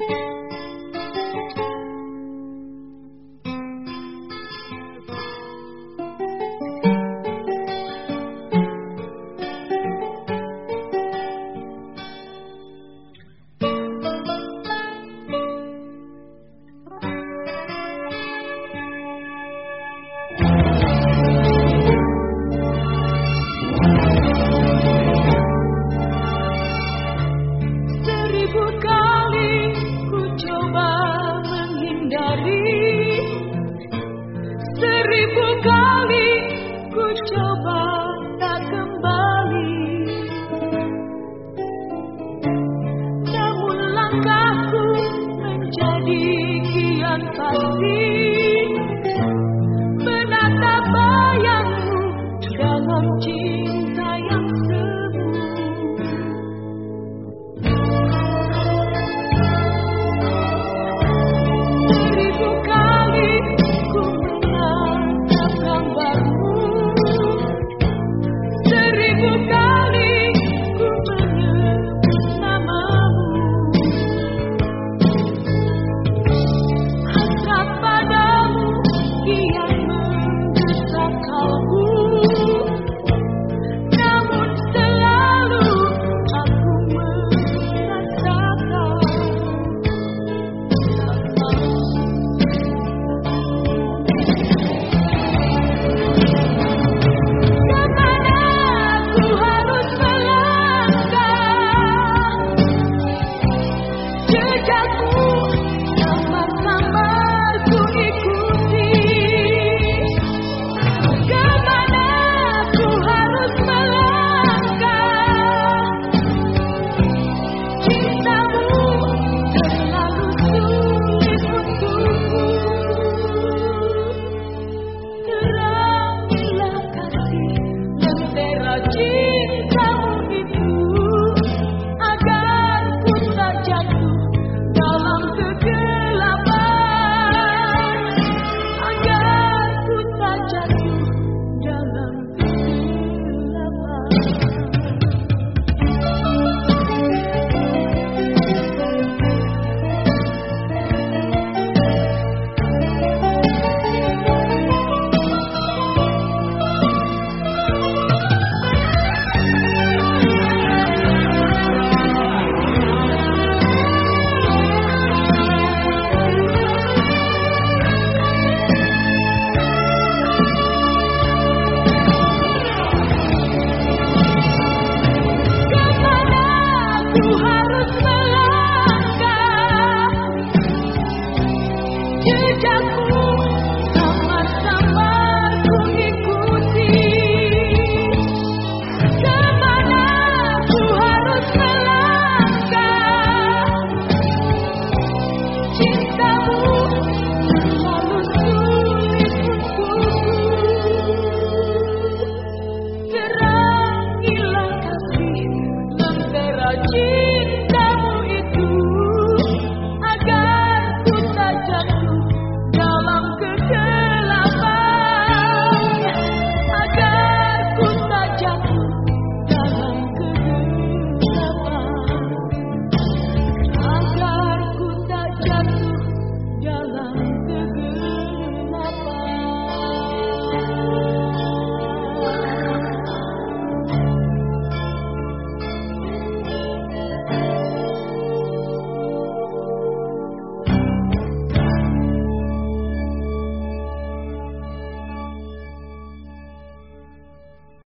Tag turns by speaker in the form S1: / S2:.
S1: langkahku menjadi dan kasih